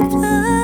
victim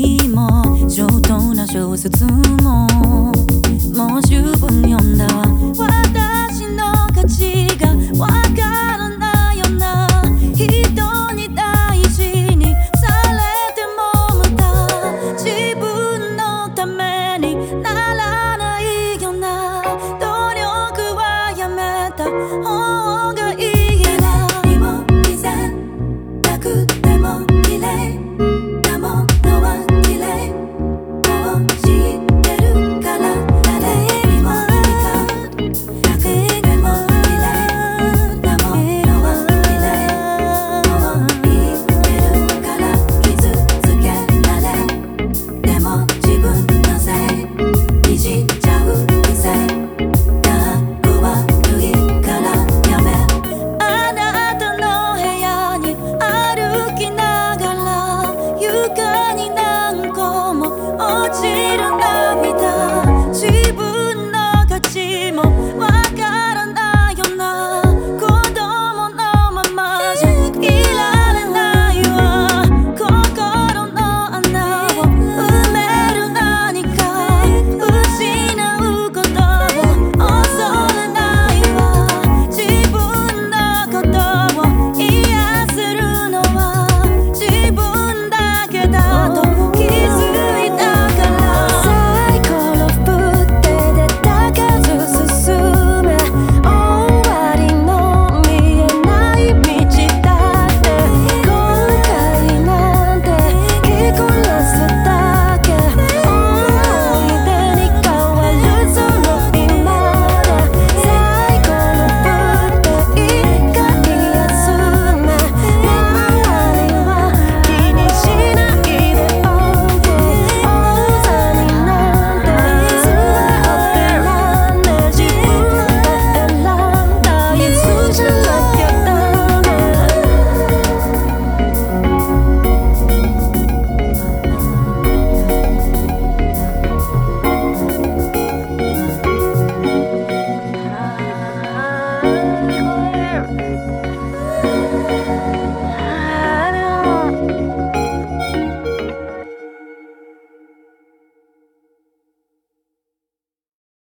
にも上等な小説ももう十分読んだわ。Navidad.